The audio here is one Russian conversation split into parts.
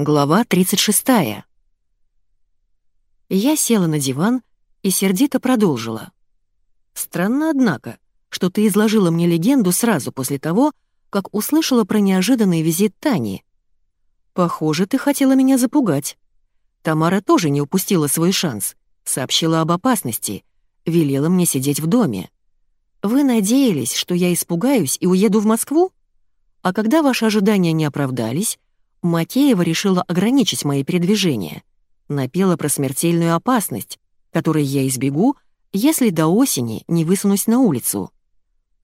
Глава 36. Я села на диван и сердито продолжила. «Странно, однако, что ты изложила мне легенду сразу после того, как услышала про неожиданный визит Тани. Похоже, ты хотела меня запугать. Тамара тоже не упустила свой шанс, сообщила об опасности, велела мне сидеть в доме. Вы надеялись, что я испугаюсь и уеду в Москву? А когда ваши ожидания не оправдались, Макеева решила ограничить мои передвижения. Напела про смертельную опасность, которой я избегу, если до осени не высунусь на улицу.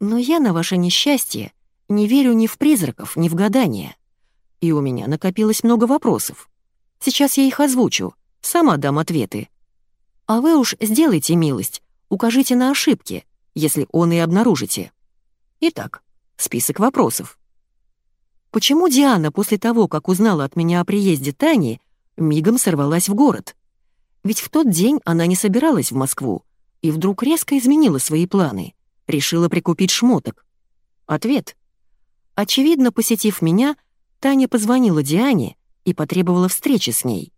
Но я на ваше несчастье не верю ни в призраков, ни в гадания. И у меня накопилось много вопросов. Сейчас я их озвучу, сама дам ответы. А вы уж сделайте милость, укажите на ошибки, если он и обнаружите. Итак, список вопросов. Почему Диана после того, как узнала от меня о приезде Тани, мигом сорвалась в город? Ведь в тот день она не собиралась в Москву и вдруг резко изменила свои планы, решила прикупить шмоток. Ответ. Очевидно, посетив меня, Таня позвонила Диане и потребовала встречи с ней.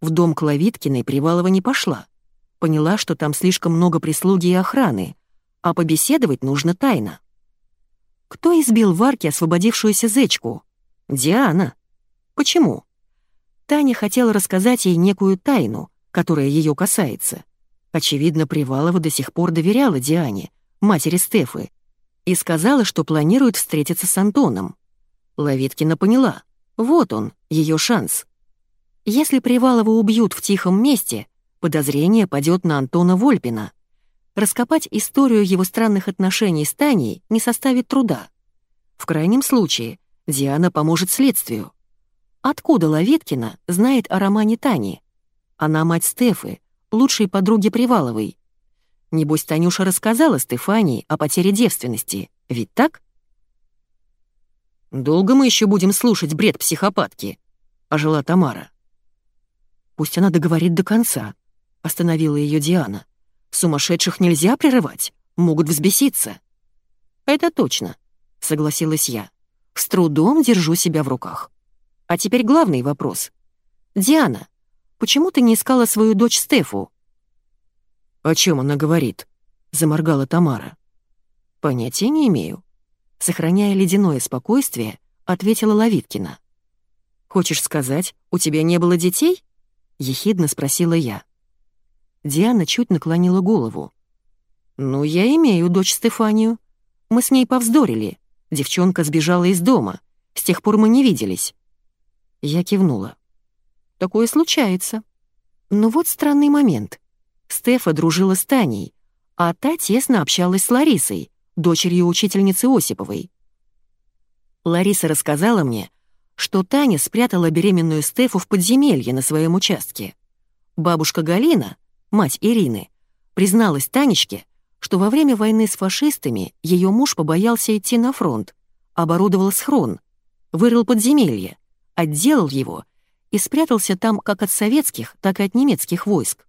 В дом Клавиткиной Привалова не пошла. Поняла, что там слишком много прислуги и охраны, а побеседовать нужно тайно. Кто избил в арке освободившуюся зечку? Диана. Почему? Таня хотела рассказать ей некую тайну, которая ее касается. Очевидно, Привалова до сих пор доверяла Диане, матери Стефы, и сказала, что планирует встретиться с Антоном. Лавиткина поняла. Вот он, ее шанс. Если Привалова убьют в тихом месте, подозрение падет на Антона Вольпина — Раскопать историю его странных отношений с Таней не составит труда. В крайнем случае, Диана поможет следствию. Откуда Лавиткина знает о романе Тани? Она мать Стефы, лучшей подруги Приваловой. Небось, Танюша рассказала Стефании о потере девственности, ведь так? «Долго мы еще будем слушать бред психопатки?» — ожила Тамара. «Пусть она договорит до конца», — остановила ее Диана. Сумасшедших нельзя прерывать, могут взбеситься». «Это точно», — согласилась я. «С трудом держу себя в руках. А теперь главный вопрос. Диана, почему ты не искала свою дочь Стефу?» «О чем она говорит?» — заморгала Тамара. «Понятия не имею». Сохраняя ледяное спокойствие, ответила Лавиткина. «Хочешь сказать, у тебя не было детей?» — ехидно спросила я. Диана чуть наклонила голову. «Ну, я имею дочь Стефанию. Мы с ней повздорили. Девчонка сбежала из дома. С тех пор мы не виделись». Я кивнула. «Такое случается. Но вот странный момент. Стефа дружила с Таней, а та тесно общалась с Ларисой, дочерью учительницы Осиповой. Лариса рассказала мне, что Таня спрятала беременную Стефу в подземелье на своем участке. Бабушка Галина, мать Ирины, призналась Танечке, что во время войны с фашистами ее муж побоялся идти на фронт, оборудовал схрон, вырыл подземелье, отделал его и спрятался там как от советских, так и от немецких войск.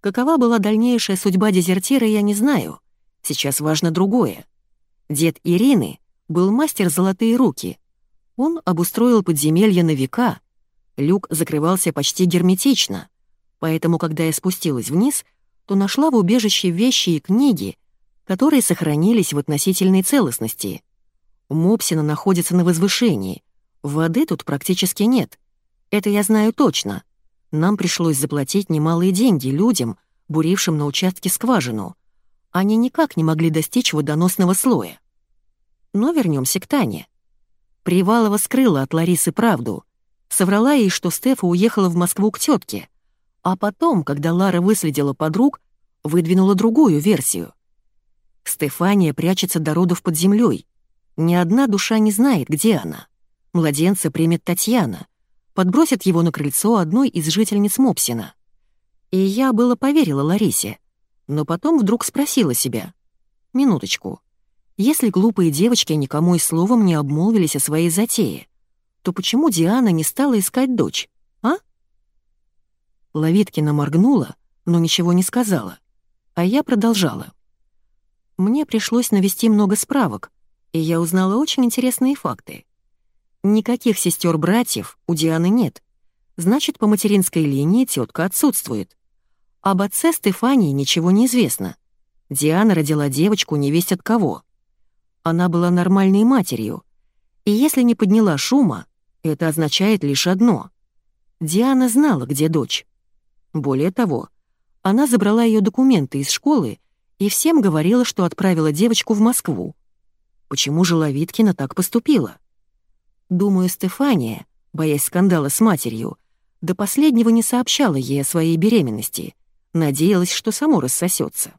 Какова была дальнейшая судьба дезертира, я не знаю. Сейчас важно другое. Дед Ирины был мастер «Золотые руки». Он обустроил подземелье на века. Люк закрывался почти герметично. Поэтому, когда я спустилась вниз, то нашла в убежище вещи и книги, которые сохранились в относительной целостности. Мопсина находится на возвышении. Воды тут практически нет. Это я знаю точно. Нам пришлось заплатить немалые деньги людям, бурившим на участке скважину. Они никак не могли достичь водоносного слоя. Но вернемся к Тане. Привалова скрыла от Ларисы правду. Соврала ей, что Стефа уехала в Москву к тетке. А потом, когда Лара выследила подруг, выдвинула другую версию. Стефания прячется до родов под землей. Ни одна душа не знает, где она. Младенца примет Татьяна. Подбросит его на крыльцо одной из жительниц Мопсина. И я было поверила Ларисе, но потом вдруг спросила себя. «Минуточку. Если глупые девочки никому и словом не обмолвились о своей затее, то почему Диана не стала искать дочь? Лавиткина моргнула, но ничего не сказала. А я продолжала. Мне пришлось навести много справок, и я узнала очень интересные факты. Никаких сестер-братьев у Дианы нет. Значит, по материнской линии тетка отсутствует. Об отце Стефании ничего не известно. Диана родила девочку невесть от кого. Она была нормальной матерью. И если не подняла шума, это означает лишь одно. Диана знала, где дочь. Более того, она забрала ее документы из школы и всем говорила, что отправила девочку в Москву. Почему же Ловиткина так поступила? Думаю, Стефания, боясь скандала с матерью, до последнего не сообщала ей о своей беременности, надеялась, что само рассосется.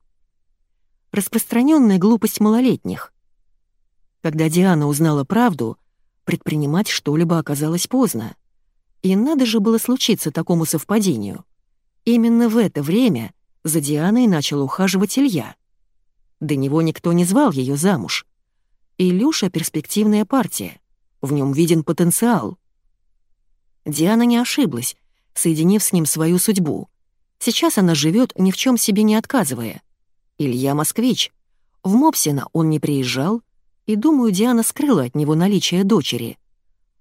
Распространенная глупость малолетних. Когда Диана узнала правду, предпринимать что-либо оказалось поздно. И надо же было случиться такому совпадению. Именно в это время за Дианой начал ухаживать Илья. До него никто не звал ее замуж. Илюша — перспективная партия. В нем виден потенциал. Диана не ошиблась, соединив с ним свою судьбу. Сейчас она живет ни в чем себе не отказывая. Илья — москвич. В Мопсина он не приезжал, и, думаю, Диана скрыла от него наличие дочери.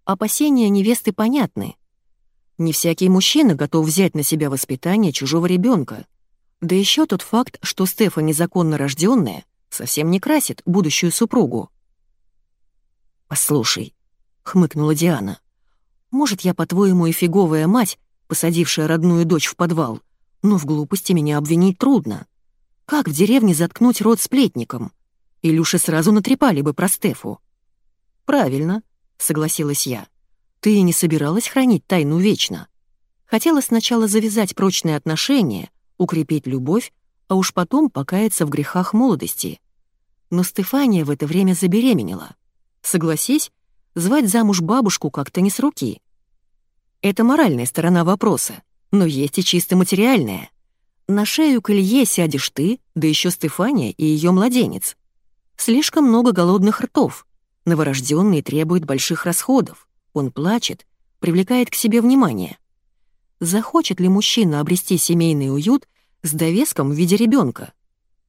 Опасения невесты понятны. Не всякий мужчина готов взять на себя воспитание чужого ребенка. Да еще тот факт, что Стефа незаконно рожденная, совсем не красит будущую супругу. «Послушай», — хмыкнула Диана, — «может, я, по-твоему, и фиговая мать, посадившая родную дочь в подвал, но в глупости меня обвинить трудно. Как в деревне заткнуть рот сплетникам? Илюше сразу натрепали бы про Стефу». «Правильно», — согласилась я. «Ты не собиралась хранить тайну вечно. Хотела сначала завязать прочные отношения, укрепить любовь, а уж потом покаяться в грехах молодости. Но Стефания в это время забеременела. Согласись, звать замуж бабушку как-то не с руки. Это моральная сторона вопроса, но есть и чисто материальная. На шею к Илье сядешь ты, да еще Стефания и ее младенец. Слишком много голодных ртов. Новорожденный требует больших расходов. Он плачет, привлекает к себе внимание. Захочет ли мужчина обрести семейный уют с довеском в виде ребенка?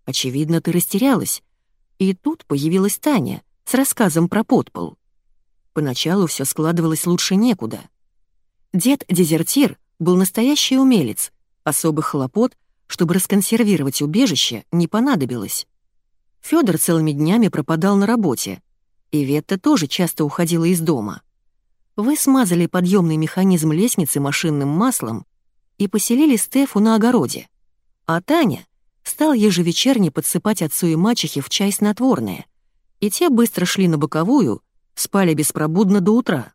Очевидно, ты растерялась. И тут появилась Таня с рассказом про подпол. Поначалу все складывалось лучше некуда. Дед-дезертир был настоящий умелец, особых хлопот, чтобы расконсервировать убежище, не понадобилось. Федор целыми днями пропадал на работе, и Ветта тоже часто уходила из дома. Вы смазали подъемный механизм лестницы машинным маслом и поселили Стефу на огороде. А Таня стал ежевечерне подсыпать отцу и мачехе в чай снотворное, и те быстро шли на боковую, спали беспробудно до утра.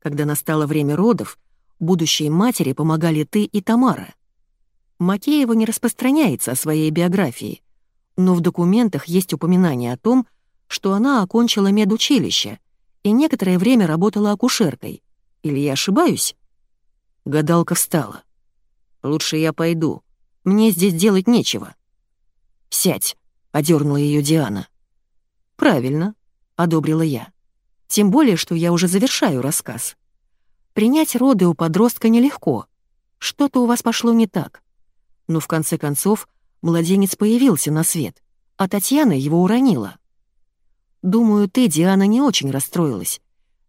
Когда настало время родов, будущей матери помогали ты и Тамара. Макеева не распространяется о своей биографии, но в документах есть упоминание о том, что она окончила медучилище и некоторое время работала акушеркой. Или я ошибаюсь? Гадалка встала. «Лучше я пойду. Мне здесь делать нечего». «Сядь», — одернула ее Диана. «Правильно», — одобрила я. «Тем более, что я уже завершаю рассказ. Принять роды у подростка нелегко. Что-то у вас пошло не так. Но в конце концов Младенец появился на свет, а Татьяна его уронила. Думаю, ты, Диана, не очень расстроилась.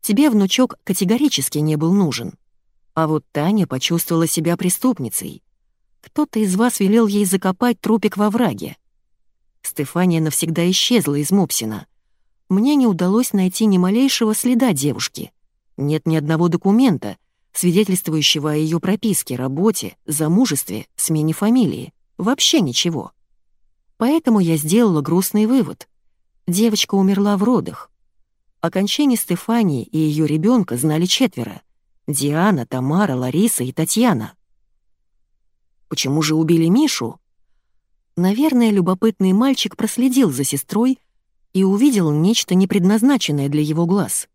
Тебе внучок категорически не был нужен. А вот Таня почувствовала себя преступницей. Кто-то из вас велел ей закопать трупик во враге. Стефания навсегда исчезла из Мопсина. Мне не удалось найти ни малейшего следа девушки. Нет ни одного документа, свидетельствующего о ее прописке, работе, замужестве, смене фамилии. Вообще ничего. Поэтому я сделала грустный вывод. Девочка умерла в родах. О кончине Стефании и ее ребенка знали четверо. Диана, Тамара, Лариса и Татьяна. Почему же убили Мишу? Наверное, любопытный мальчик проследил за сестрой и увидел нечто непредназначенное для его глаз.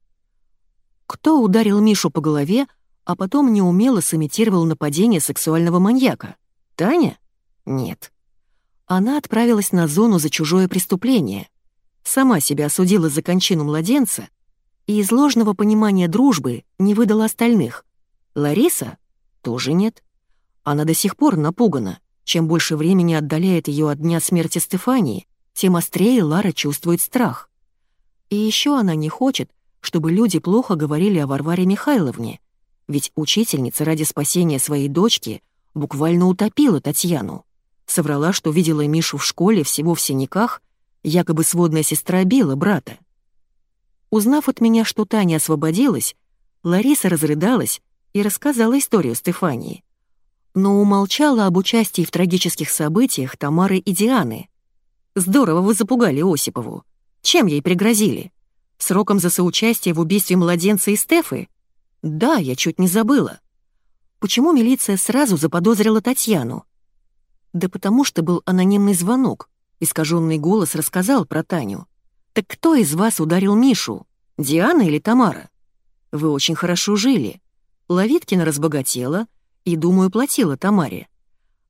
Кто ударил Мишу по голове, а потом неумело сымитировал нападение сексуального маньяка? Таня? Нет. Она отправилась на зону за чужое преступление, сама себя осудила за кончину младенца и из ложного понимания дружбы не выдала остальных. Лариса? Тоже нет. Она до сих пор напугана. Чем больше времени отдаляет ее от дня смерти Стефании, тем острее Лара чувствует страх. И еще она не хочет, чтобы люди плохо говорили о Варваре Михайловне, ведь учительница ради спасения своей дочки буквально утопила Татьяну. Соврала, что видела Мишу в школе всего в синяках, якобы сводная сестра била брата. Узнав от меня, что Таня освободилась, Лариса разрыдалась и рассказала историю Стефании. Но умолчала об участии в трагических событиях Тамары и Дианы. Здорово вы запугали Осипову. Чем ей пригрозили? Сроком за соучастие в убийстве младенца и Стефы? Да, я чуть не забыла. Почему милиция сразу заподозрила Татьяну? Да потому что был анонимный звонок. Искаженный голос рассказал про Таню. Так кто из вас ударил Мишу? Диана или Тамара? Вы очень хорошо жили. Ловиткина разбогатела и, думаю, платила Тамаре.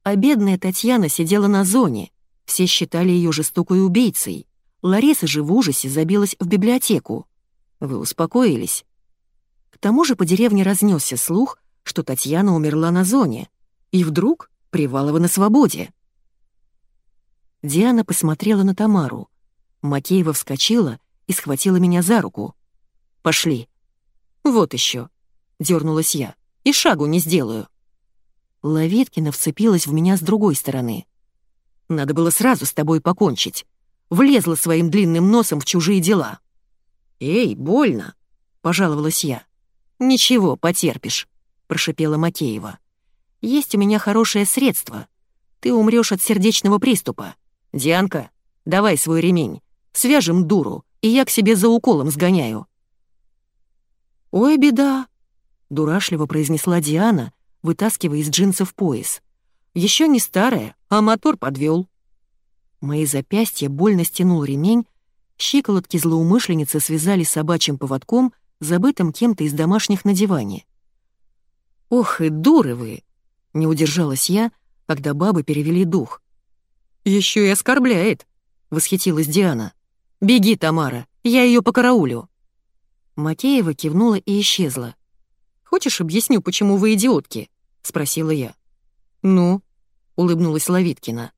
А бедная Татьяна сидела на зоне. Все считали ее жестокой убийцей. Лариса же в ужасе забилась в библиотеку. Вы успокоились. К тому же по деревне разнесся слух, что Татьяна умерла на зоне. И вдруг Привалова на свободе. Диана посмотрела на Тамару. Макеева вскочила и схватила меня за руку. «Пошли». «Вот еще», — дернулась я, — «и шагу не сделаю». Ловиткина вцепилась в меня с другой стороны. «Надо было сразу с тобой покончить влезла своим длинным носом в чужие дела. «Эй, больно!» — пожаловалась я. «Ничего, потерпишь», — прошипела Макеева. «Есть у меня хорошее средство. Ты умрешь от сердечного приступа. Дианка, давай свой ремень, свяжем дуру, и я к себе за уколом сгоняю». «Ой, беда!» — дурашливо произнесла Диана, вытаскивая из джинсов пояс. Еще не старая, а мотор подвел. Мои запястья больно стянул ремень, щиколотки злоумышленницы связали собачьим поводком, забытым кем-то из домашних на диване. «Ох и дуры вы!» — не удержалась я, когда бабы перевели дух. Еще и оскорбляет!» — восхитилась Диана. «Беги, Тамара, я ее покараулю!» Макеева кивнула и исчезла. «Хочешь, объясню, почему вы идиотки?» — спросила я. «Ну?» — улыбнулась Лавиткина.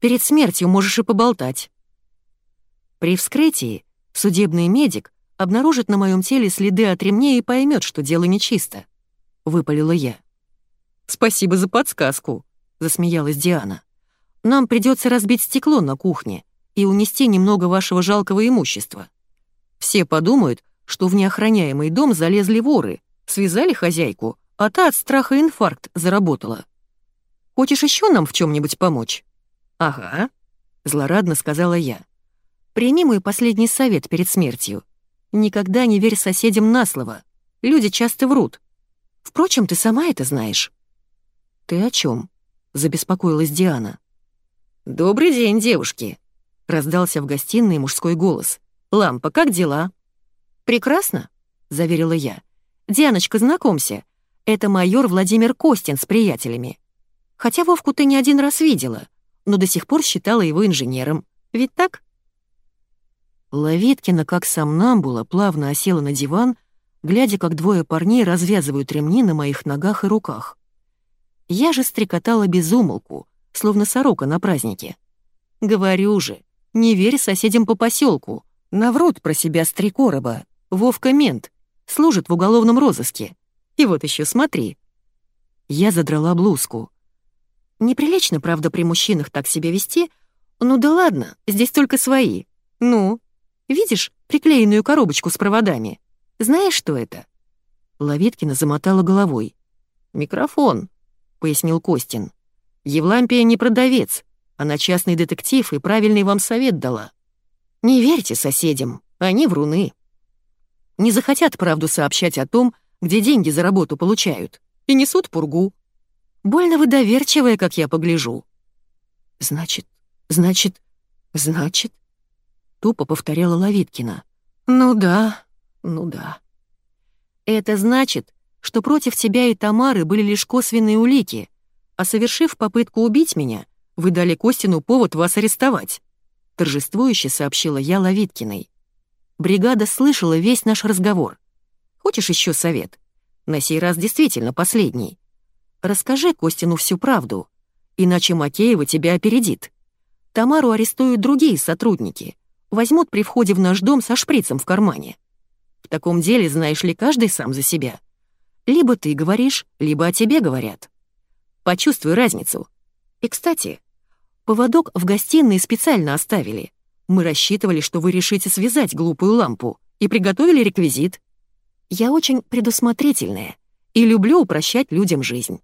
Перед смертью можешь и поболтать. При вскрытии судебный медик обнаружит на моем теле следы от ремней и поймет, что дело нечисто. Выпалила я. «Спасибо за подсказку», — засмеялась Диана. «Нам придется разбить стекло на кухне и унести немного вашего жалкого имущества. Все подумают, что в неохраняемый дом залезли воры, связали хозяйку, а та от страха инфаркт заработала. Хочешь еще нам в чем-нибудь помочь?» «Ага», — злорадно сказала я. «Прими мой последний совет перед смертью. Никогда не верь соседям на слово. Люди часто врут. Впрочем, ты сама это знаешь». «Ты о чем? забеспокоилась Диана. «Добрый день, девушки!» — раздался в гостиной мужской голос. «Лампа, как дела?» «Прекрасно», — заверила я. «Дианочка, знакомься. Это майор Владимир Костин с приятелями. Хотя Вовку ты не один раз видела но до сих пор считала его инженером. Ведь так? Лавиткина, как сам Намбула, плавно осела на диван, глядя, как двое парней развязывают ремни на моих ногах и руках. Я же стрекотала без умолку, словно сорока на празднике. Говорю же, не верь соседям по поселку, наврут про себя с. Вовка мент, служит в уголовном розыске. И вот еще смотри. Я задрала блузку. Неприлично, правда, при мужчинах так себя вести. Ну да ладно, здесь только свои. Ну, видишь приклеенную коробочку с проводами? Знаешь, что это?» Ловиткина замотала головой. «Микрофон», — пояснил Костин. «Евлампия не продавец, она частный детектив и правильный вам совет дала. Не верьте соседям, они вруны. Не захотят правду сообщать о том, где деньги за работу получают, и несут пургу. Больно вы доверчивая, как я погляжу». «Значит, значит, значит...» Тупо повторяла Лавиткина. «Ну да, ну да». «Это значит, что против тебя и Тамары были лишь косвенные улики, а совершив попытку убить меня, вы дали Костину повод вас арестовать», торжествующе сообщила я Лавиткиной. Бригада слышала весь наш разговор. Хочешь еще совет? На сей раз действительно последний. Расскажи Костину всю правду, иначе Макеева тебя опередит. Тамару арестуют другие сотрудники, возьмут при входе в наш дом со шприцем в кармане. В таком деле, знаешь ли, каждый сам за себя. Либо ты говоришь, либо о тебе говорят. Почувствуй разницу. И, кстати, поводок в гостиной специально оставили. Мы рассчитывали, что вы решите связать глупую лампу, и приготовили реквизит. Я очень предусмотрительная и люблю упрощать людям жизнь.